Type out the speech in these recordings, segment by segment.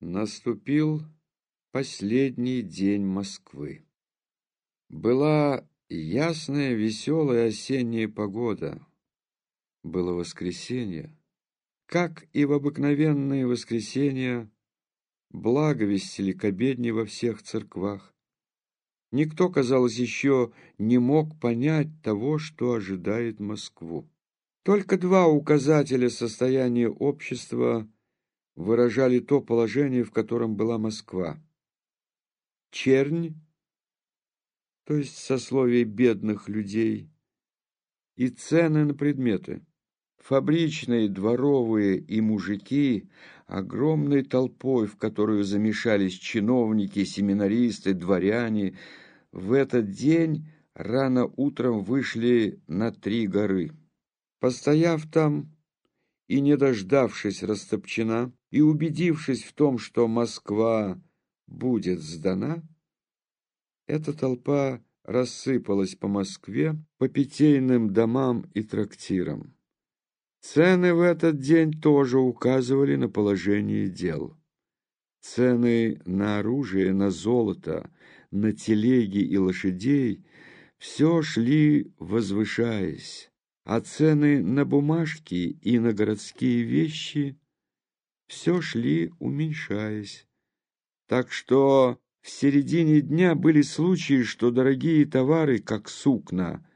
Наступил последний день Москвы. Была ясная, веселая осенняя погода. Было воскресенье. Как и в обыкновенные воскресенья, благовестили к обедне во всех церквах. Никто, казалось, еще не мог понять того, что ожидает Москву. Только два указателя состояния общества выражали то положение, в котором была Москва. Чернь, то есть сословие бедных людей, и цены на предметы. Фабричные, дворовые и мужики огромной толпой, в которую замешались чиновники, семинаристы, дворяне, в этот день рано утром вышли на три горы. Постояв там и не дождавшись Растопчина, и убедившись в том, что Москва будет сдана, эта толпа рассыпалась по Москве, по питейным домам и трактирам. Цены в этот день тоже указывали на положение дел. Цены на оружие, на золото, на телеги и лошадей все шли возвышаясь, а цены на бумажки и на городские вещи все шли уменьшаясь. Так что в середине дня были случаи, что дорогие товары, как сукна,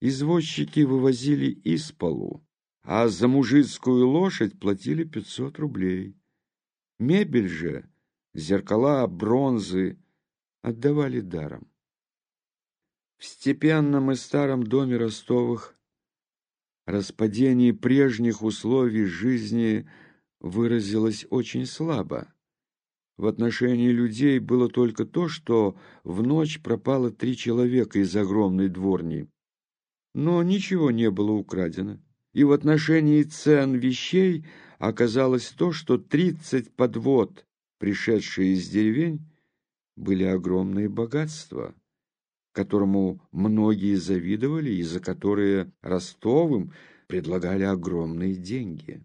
извозчики вывозили из полу а за мужицкую лошадь платили пятьсот рублей. Мебель же, зеркала, бронзы отдавали даром. В степенном и старом доме Ростовых распадение прежних условий жизни выразилось очень слабо. В отношении людей было только то, что в ночь пропало три человека из огромной дворни, но ничего не было украдено. И в отношении цен вещей оказалось то, что тридцать подвод, пришедшие из деревень, были огромные богатства, которому многие завидовали и за которые Ростовым предлагали огромные деньги.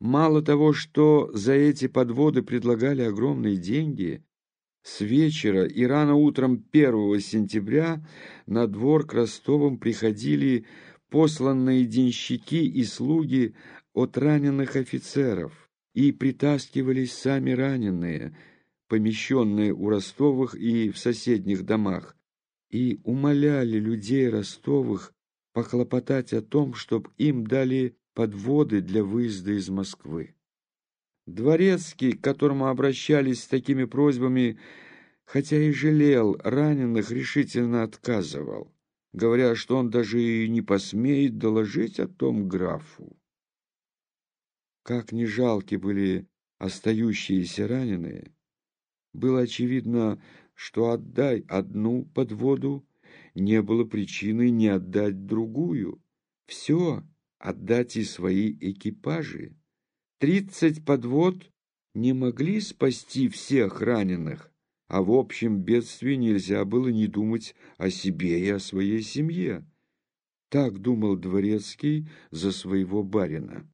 Мало того, что за эти подводы предлагали огромные деньги, с вечера и рано утром 1 сентября на двор к Ростовым приходили посланные денщики и слуги от раненых офицеров, и притаскивались сами раненые, помещенные у Ростовых и в соседних домах, и умоляли людей Ростовых похлопотать о том, чтобы им дали подводы для выезда из Москвы. Дворецкий, к которому обращались с такими просьбами, хотя и жалел раненых, решительно отказывал говоря, что он даже и не посмеет доложить о том графу. Как ни жалки были остающиеся раненые, было очевидно, что отдай одну подводу не было причины не отдать другую. Все отдать и свои экипажи. Тридцать подвод не могли спасти всех раненых, а в общем бедствии нельзя было не думать о себе и о своей семье. Так думал Дворецкий за своего барина.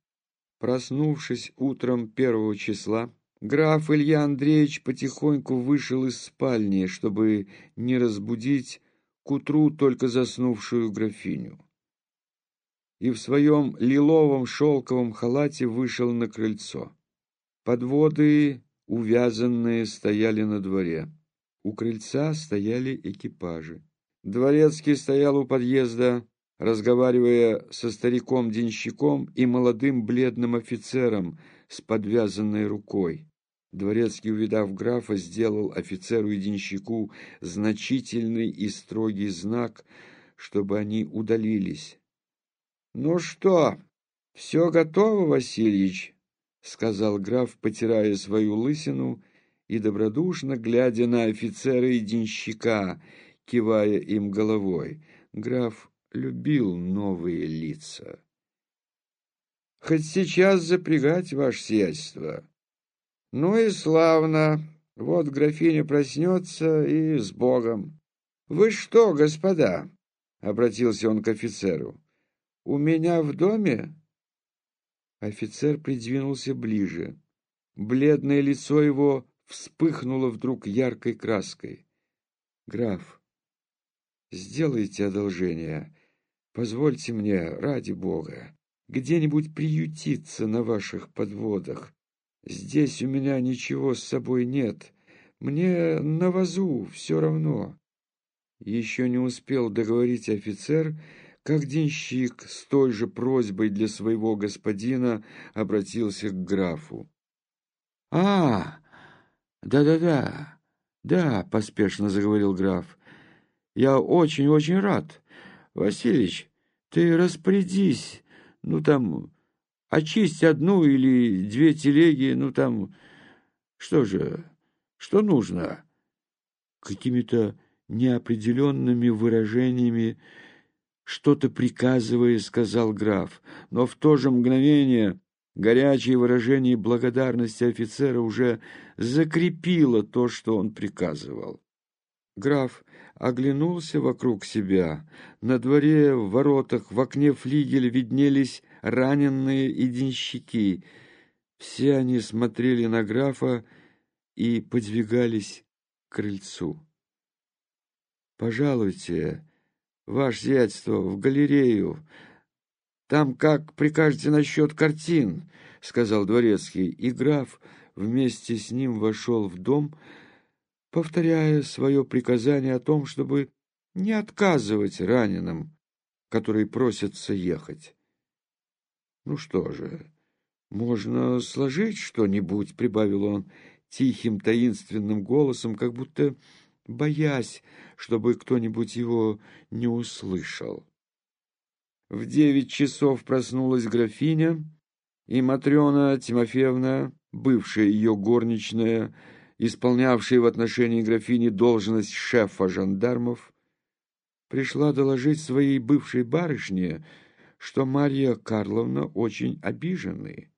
Проснувшись утром первого числа, граф Илья Андреевич потихоньку вышел из спальни, чтобы не разбудить к утру только заснувшую графиню. И в своем лиловом шелковом халате вышел на крыльцо. Подводы увязанные стояли на дворе. У крыльца стояли экипажи. Дворецкий стоял у подъезда, разговаривая со стариком-денщиком и молодым бледным офицером с подвязанной рукой. Дворецкий, увидав графа, сделал офицеру и денщику значительный и строгий знак, чтобы они удалились. — Ну что, все готово, Васильич? — сказал граф, потирая свою лысину и добродушно глядя на офицера и денщика, кивая им головой. Граф любил новые лица. «Хоть сейчас запрягать, ваше сиятельство». «Ну и славно. Вот графиня проснется и с Богом». «Вы что, господа?» — обратился он к офицеру. «У меня в доме Офицер придвинулся ближе. Бледное лицо его вспыхнуло вдруг яркой краской. «Граф, сделайте одолжение. Позвольте мне, ради Бога, где-нибудь приютиться на ваших подводах. Здесь у меня ничего с собой нет. Мне на вазу все равно». Еще не успел договорить офицер, как денщик с той же просьбой для своего господина обратился к графу. «А, да-да-да, да», — поспешно заговорил граф. «Я очень-очень рад. Василич, ты распорядись, ну там, очисть одну или две телеги, ну там, что же, что нужно?» Какими-то неопределенными выражениями, что-то приказывая, сказал граф, но в то же мгновение Горячее выражение благодарности офицера уже закрепило то, что он приказывал. Граф оглянулся вокруг себя. На дворе, в воротах, в окне флигеля виднелись раненые и денщики. Все они смотрели на графа и подвигались к крыльцу. «Пожалуйте, ваше зятьство, в галерею», там как прикажете насчет картин, — сказал дворецкий, и граф вместе с ним вошел в дом, повторяя свое приказание о том, чтобы не отказывать раненым, которые просятся ехать. Ну что же, можно сложить что-нибудь, — прибавил он тихим таинственным голосом, как будто боясь, чтобы кто-нибудь его не услышал. В девять часов проснулась графиня, и Матрена Тимофеевна, бывшая ее горничная, исполнявшая в отношении графини должность шефа жандармов, пришла доложить своей бывшей барышне, что Марья Карловна очень обижены,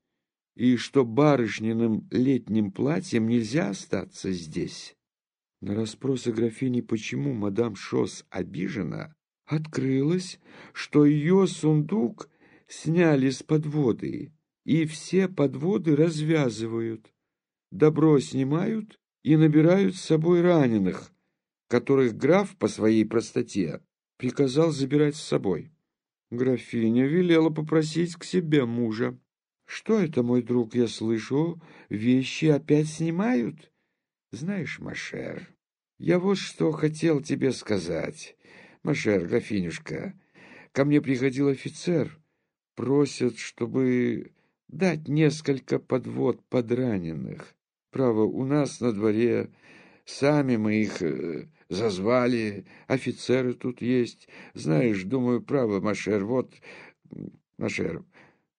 и что барышниным летним платьем нельзя остаться здесь. На расспросы графини, почему мадам Шос обижена, открылось, что ее сундук сняли с подводы, и все подводы развязывают. Добро снимают и набирают с собой раненых, которых граф по своей простоте приказал забирать с собой. Графиня велела попросить к себе мужа. «Что это, мой друг, я слышу? Вещи опять снимают?» «Знаешь, Машер, я вот что хотел тебе сказать. Машер, графинюшка, ко мне приходил офицер, просят, чтобы дать несколько подвод подраненных. Право, у нас на дворе сами мы их э, зазвали, офицеры тут есть. Знаешь, думаю, право, Машер, вот, Машер,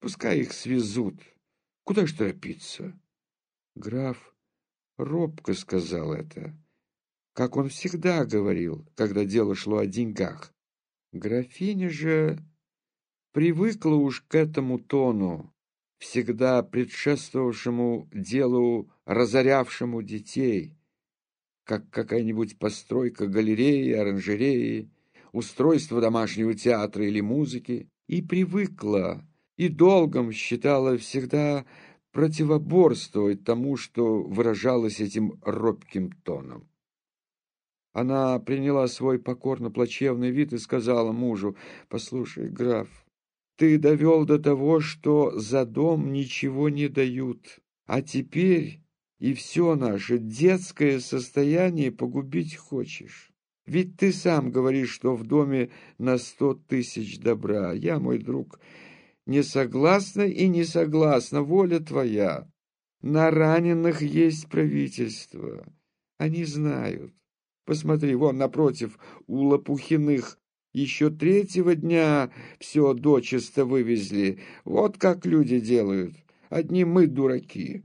пускай их свезут. Куда ж торопиться? Граф робко сказал это как он всегда говорил, когда дело шло о деньгах. Графиня же привыкла уж к этому тону, всегда предшествовавшему делу, разорявшему детей, как какая-нибудь постройка галереи, оранжереи, устройство домашнего театра или музыки, и привыкла, и долгом считала всегда противоборствовать тому, что выражалось этим робким тоном. Она приняла свой покорно-плачевный вид и сказала мужу, «Послушай, граф, ты довел до того, что за дом ничего не дают, а теперь и все наше детское состояние погубить хочешь. Ведь ты сам говоришь, что в доме на сто тысяч добра. Я, мой друг, не согласна и не согласна, воля твоя. На раненых есть правительство. Они знают. Посмотри, вон напротив, у Лопухиных еще третьего дня все дочисто вывезли. Вот как люди делают. Одни мы дураки.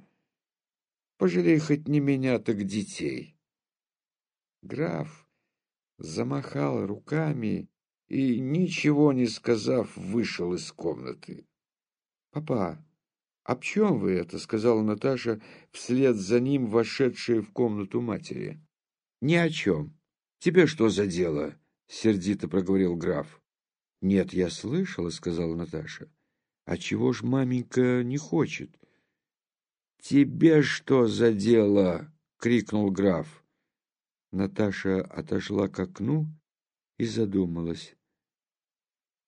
Пожалей хоть не меня, так детей. Граф замахал руками и, ничего не сказав, вышел из комнаты. — Папа, об чем вы это? — сказала Наташа вслед за ним, вошедшая в комнату матери. «Ни о чем. Тебе что за дело?» — сердито проговорил граф. «Нет, я слышала», — сказала Наташа. «А чего ж маменька не хочет?» Тебе что за дело?» — крикнул граф. Наташа отошла к окну и задумалась.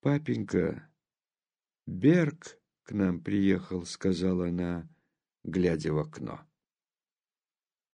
«Папенька, Берг к нам приехал», — сказала она, глядя в окно.